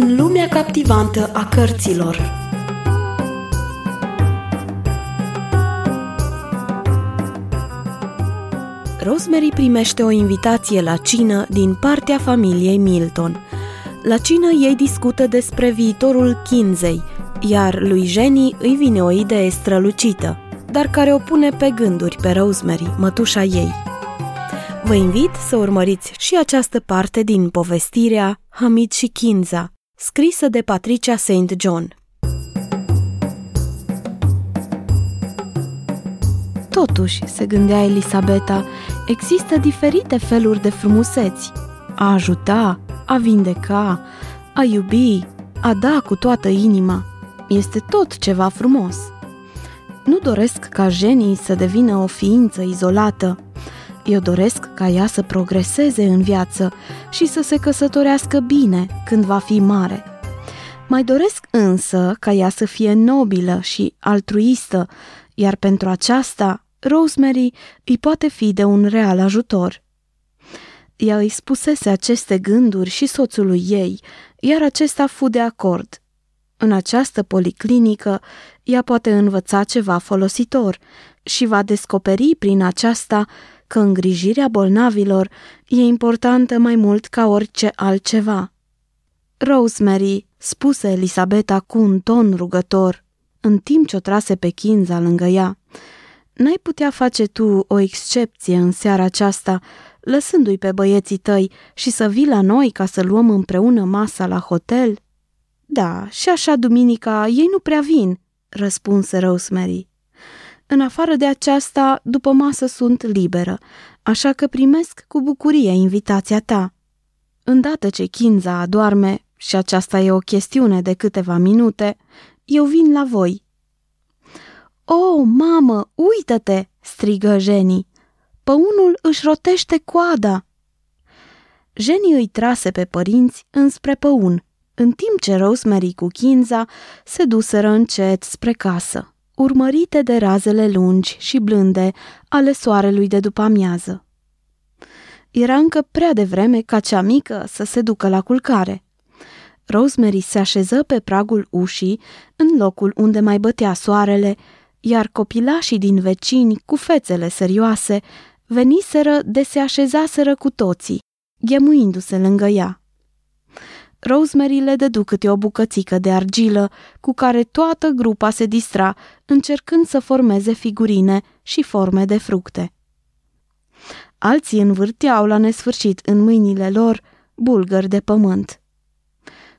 În lumea captivantă a cărților Rosemary primește o invitație la cină din partea familiei Milton. La cină ei discută despre viitorul Kinzei, iar lui Jenny îi vine o idee strălucită, dar care o pune pe gânduri pe Rosemary, mătușa ei. Vă invit să urmăriți și această parte din povestirea Hamid și Kinza, scrisă de Patricia St. John. Totuși, se gândea Elisabeta, există diferite feluri de frumuseți. A ajuta, a vindeca, a iubi, a da cu toată inima. Este tot ceva frumos. Nu doresc ca genii să devină o ființă izolată. Eu doresc ca ea să progreseze în viață și să se căsătorească bine când va fi mare. Mai doresc însă ca ea să fie nobilă și altruistă, iar pentru aceasta Rosemary îi poate fi de un real ajutor. Ea îi spusese aceste gânduri și soțului ei, iar acesta fu de acord. În această policlinică, ea poate învăța ceva folositor și va descoperi prin aceasta că îngrijirea bolnavilor e importantă mai mult ca orice altceva. Rosemary, spuse Elisabeta cu un ton rugător, în timp ce o trase pe chinza lângă ea, N-ai putea face tu o excepție în seara aceasta, lăsându-i pe băieții tăi și să vii la noi ca să luăm împreună masa la hotel? Da, și așa duminica ei nu prea vin, răspunse Rosemary. În afară de aceasta, după masă sunt liberă, așa că primesc cu bucurie invitația ta. Îndată ce Kinza adorme, și aceasta e o chestiune de câteva minute, eu vin la voi Oh, mamă, uită-te!" strigă Jenny. Păunul își rotește coada!" Jenny îi trase pe părinți înspre păun, în timp ce Rosemary cu Kinza se duseră încet spre casă, urmărite de razele lungi și blânde ale soarelui de după amiază. Era încă prea devreme ca cea mică să se ducă la culcare. Rosemary se așeză pe pragul ușii, în locul unde mai bătea soarele, iar copilașii din vecini, cu fețele serioase, veniseră de se așezaseră cu toții, ghemuindu-se lângă ea. Rosemary le dădu câte o bucățică de argilă, cu care toată grupa se distra, încercând să formeze figurine și forme de fructe. Alții învârteau la nesfârșit în mâinile lor bulgări de pământ.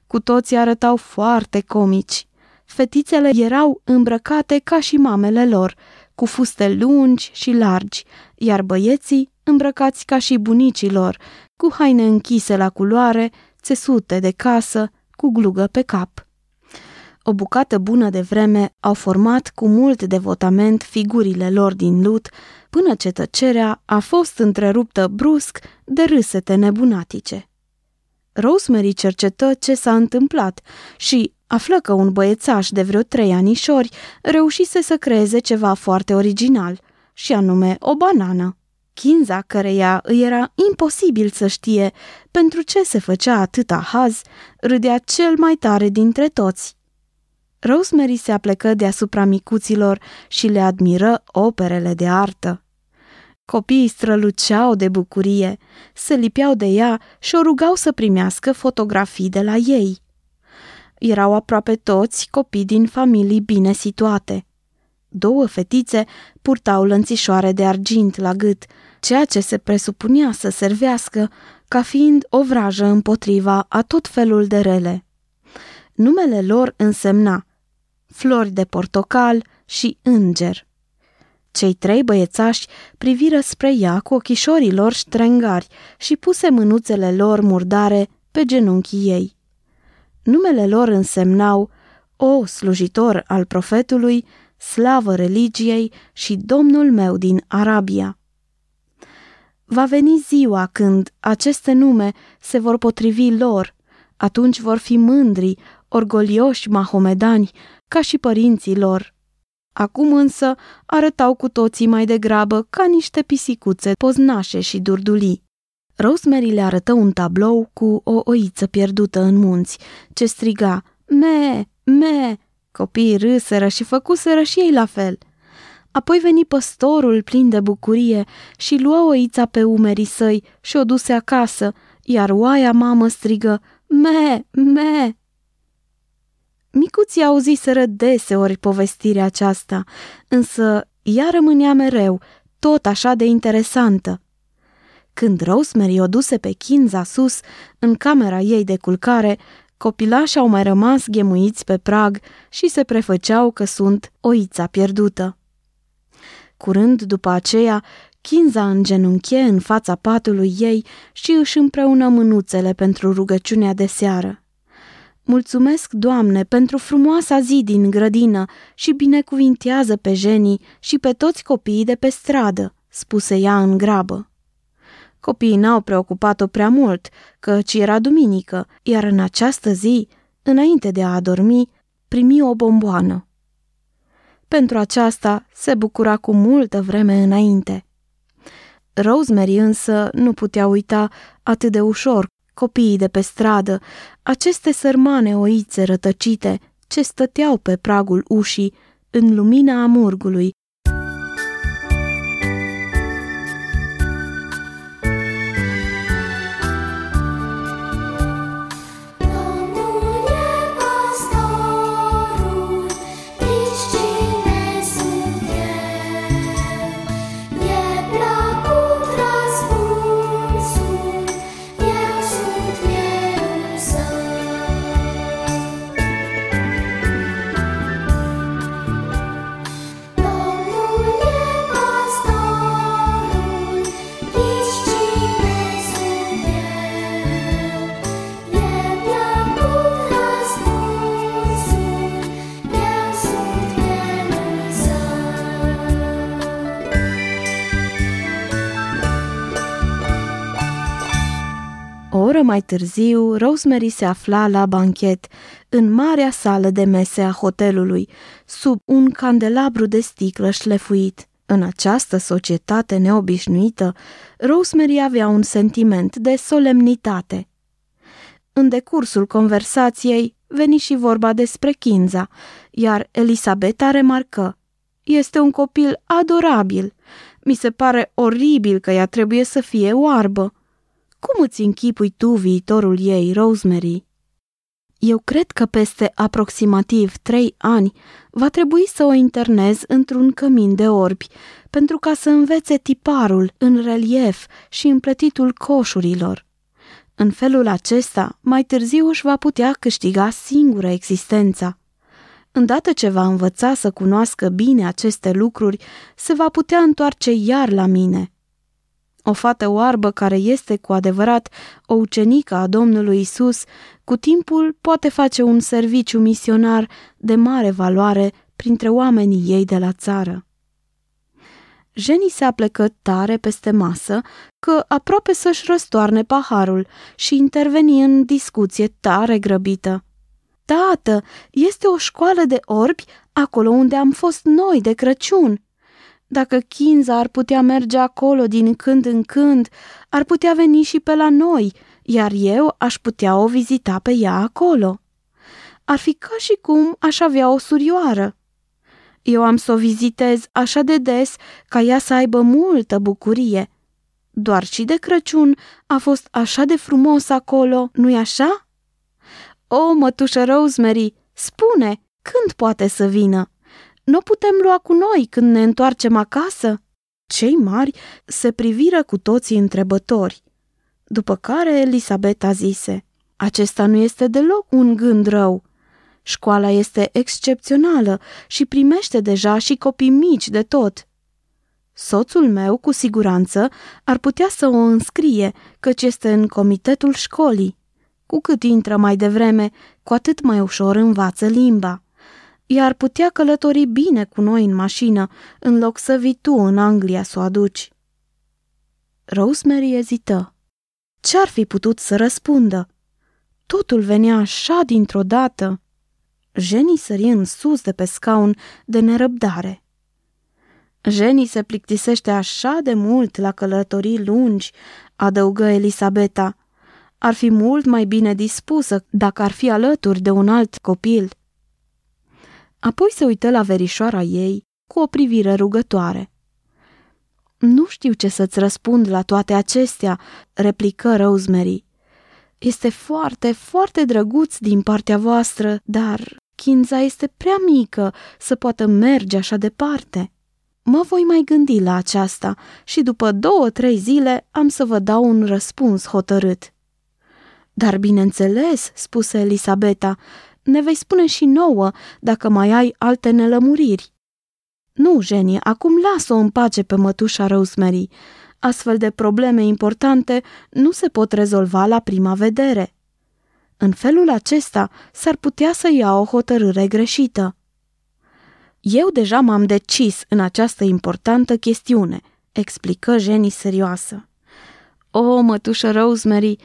Cu toții arătau foarte comici, Fetițele erau îmbrăcate ca și mamele lor, cu fuste lungi și largi, iar băieții îmbrăcați ca și bunicii lor, cu haine închise la culoare, țesute de casă, cu glugă pe cap. O bucată bună de vreme au format cu mult devotament figurile lor din lut, până ce tăcerea a fost întreruptă brusc de râsete nebunatice. Rosemary cercetă ce s-a întâmplat și, Află că un băiețaș de vreo trei anișori reușise să creeze ceva foarte original, și anume o banană. Chinza, căreia îi era imposibil să știe pentru ce se făcea atâta haz, râdea cel mai tare dintre toți. Rosemary se aplecă deasupra micuților și le admiră operele de artă. Copiii străluceau de bucurie, se lipeau de ea și o rugau să primească fotografii de la ei erau aproape toți copii din familii bine situate. Două fetițe purtau lănțișoare de argint la gât, ceea ce se presupunea să servească ca fiind o vrajă împotriva a tot felul de rele. Numele lor însemna flori de portocal și înger. Cei trei băiețași priviră spre ea cu ochișorii lor ștrengari și puse mânuțele lor murdare pe genunchii ei. Numele lor însemnau O slujitor al profetului, slavă religiei și domnul meu din Arabia. Va veni ziua când aceste nume se vor potrivi lor, atunci vor fi mândri, orgolioși mahomedani, ca și părinții lor. Acum însă arătau cu toții mai degrabă ca niște pisicuțe poznașe și durdulii. Rosemary le arătă un tablou cu o oiță pierdută în munți, ce striga, me, me, copiii râseră și făcuseră și ei la fel. Apoi veni păstorul plin de bucurie și luă oița pe umerii săi și o duse acasă, iar oaia mamă strigă, me, me. Micuții auziseră deseori povestirea aceasta, însă ea rămânea mereu, tot așa de interesantă. Când Rosemary o duse pe Kinza sus, în camera ei de culcare, copilașii au mai rămas ghemuiți pe prag și se prefăceau că sunt oița pierdută. Curând după aceea, Kinza îngenunche în fața patului ei și își împreună mânuțele pentru rugăciunea de seară. Mulțumesc, Doamne, pentru frumoasa zi din grădină și binecuvintează pe Jenny și pe toți copiii de pe stradă, spuse ea în grabă. Copiii n-au preocupat-o prea mult, căci era duminică, iar în această zi, înainte de a adormi, primi o bomboană. Pentru aceasta se bucura cu multă vreme înainte. Rosemary însă nu putea uita atât de ușor copiii de pe stradă, aceste sărmane oițe rătăcite ce stăteau pe pragul ușii în lumina amurgului oră mai târziu, Rosemary se afla la banchet, în marea sală de mese a hotelului, sub un candelabru de sticlă șlefuit. În această societate neobișnuită, Rosemary avea un sentiment de solemnitate. În decursul conversației veni și vorba despre Kinza, iar Elisabeta remarcă Este un copil adorabil. Mi se pare oribil că ea trebuie să fie oarbă. Cum îți închipui tu viitorul ei, Rosemary? Eu cred că peste aproximativ trei ani va trebui să o internez într-un cămin de orbi, pentru ca să învețe tiparul în relief și împletitul coșurilor. În felul acesta, mai târziu își va putea câștiga singură existența. Îndată ce va învăța să cunoască bine aceste lucruri, se va putea întoarce iar la mine – o fată oarbă care este cu adevărat o ucenică a Domnului Isus, cu timpul poate face un serviciu misionar de mare valoare printre oamenii ei de la țară. Jenny se aplecă tare peste masă că aproape să-și răstoarne paharul și interveni în discuție tare grăbită. Tată, este o școală de orbi acolo unde am fost noi de Crăciun. Dacă Kinza ar putea merge acolo din când în când, ar putea veni și pe la noi, iar eu aș putea o vizita pe ea acolo. Ar fi ca și cum aș avea o surioară. Eu am să o vizitez așa de des ca ea să aibă multă bucurie. Doar și de Crăciun a fost așa de frumos acolo, nu-i așa? O, mătușă Rosemary, spune, când poate să vină? Nu putem lua cu noi când ne întoarcem acasă? Cei mari se priviră cu toții întrebători, după care Elisabeta zise, acesta nu este deloc un gând rău. Școala este excepțională și primește deja și copii mici de tot. Soțul meu, cu siguranță, ar putea să o înscrie, căci este în comitetul școlii. Cu cât intră mai devreme, cu atât mai ușor învață limba iar putea călători bine cu noi în mașină, în loc să vii tu în Anglia să o aduci. Rosemary ezită. Ce-ar fi putut să răspundă? Totul venea așa dintr-o dată. Jenny sări în sus de pe scaun de nerăbdare. Jenny se plictisește așa de mult la călătorii lungi, adăugă Elisabeta. Ar fi mult mai bine dispusă dacă ar fi alături de un alt copil. Apoi se uită la verișoara ei cu o privire rugătoare. Nu știu ce să-ți răspund la toate acestea, replică Rosemary. Este foarte, foarte drăguț din partea voastră, dar Chinza este prea mică să poată merge așa departe. Mă voi mai gândi la aceasta și după două-trei zile am să vă dau un răspuns hotărât. Dar bineînțeles, spuse Elisabeta, ne vei spune și nouă dacă mai ai alte nelămuriri. Nu, Jenny, acum las-o în pace pe mătușa Rosemary. Astfel de probleme importante nu se pot rezolva la prima vedere. În felul acesta s-ar putea să ia o hotărâre greșită. Eu deja m-am decis în această importantă chestiune, explică Jenny serioasă. O, mătușă Rosemary,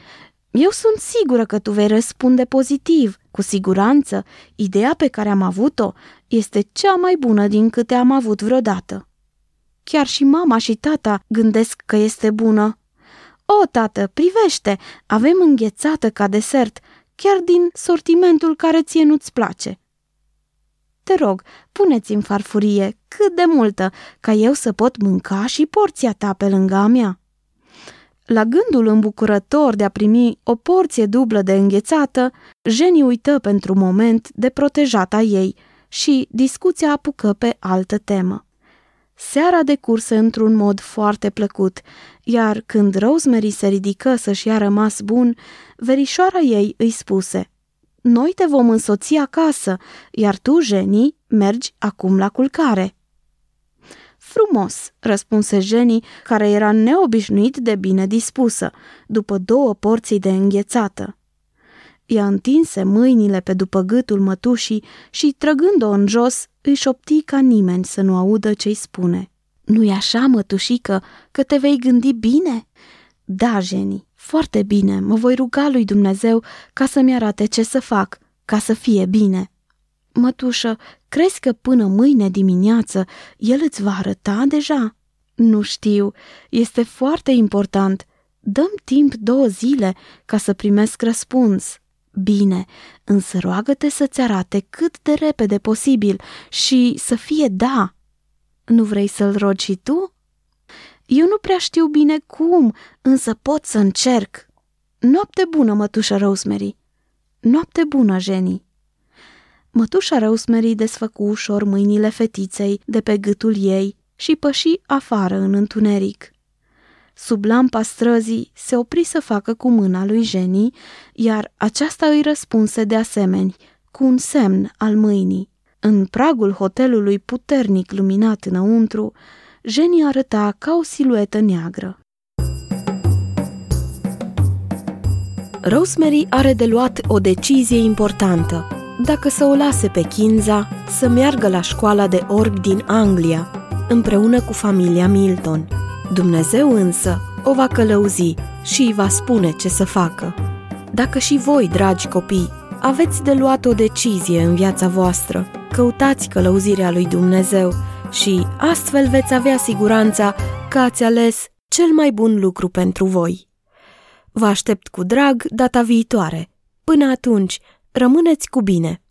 eu sunt sigură că tu vei răspunde pozitiv. Cu siguranță, ideea pe care am avut-o este cea mai bună din câte am avut vreodată. Chiar și mama și tata gândesc că este bună. O, tată, privește, avem înghețată ca desert, chiar din sortimentul care ție nu-ți place. Te rog, puneți în farfurie cât de multă, ca eu să pot mânca și porția ta pe lângă a mea. La gândul îmbucurător de a primi o porție dublă de înghețată, Jenny uită pentru moment de protejata ei și discuția apucă pe altă temă. Seara decurse într-un mod foarte plăcut, iar când Rosemary se ridică să-și ia rămas bun, verișoara ei îi spuse Noi te vom însoți acasă, iar tu, Jenny, mergi acum la culcare. Frumos, răspunse Jenny, care era neobișnuit de bine dispusă, după două porții de înghețată. Ea întinse mâinile pe după gâtul mătușii și, trăgând-o în jos, își șopti ca nimeni să nu audă ce-i spune. Nu-i așa, mătușică, că te vei gândi bine?" Da, Jenny, foarte bine, mă voi ruga lui Dumnezeu ca să-mi arate ce să fac, ca să fie bine." Mătușă, crezi că până mâine dimineață el îți va arăta deja? Nu știu, este foarte important. Dăm timp două zile ca să primesc răspuns. Bine, însă roagă-te să-ți arate cât de repede posibil și să fie da. Nu vrei să-l rogi și tu? Eu nu prea știu bine cum, însă pot să încerc. Noapte bună, mătușă Rosemary. Noapte bună, Jenny. Mătușa Rosemary desfăcu ușor mâinile fetiței de pe gâtul ei și păși afară în întuneric. Sub lampa străzii se opri să facă cu mâna lui Jenny, iar aceasta îi răspunse de asemenea, cu un semn al mâinii. În pragul hotelului puternic luminat înăuntru, Jenny arăta ca o siluetă neagră. Rosemary are de luat o decizie importantă. Dacă să o lase pe Kinza să meargă la școala de orb din Anglia, împreună cu familia Milton. Dumnezeu însă o va călăuzi și îi va spune ce să facă. Dacă și voi, dragi copii, aveți de luat o decizie în viața voastră, căutați călăuzirea lui Dumnezeu și astfel veți avea siguranța că ați ales cel mai bun lucru pentru voi. Vă aștept cu drag data viitoare. Până atunci, rămâneți cu bine!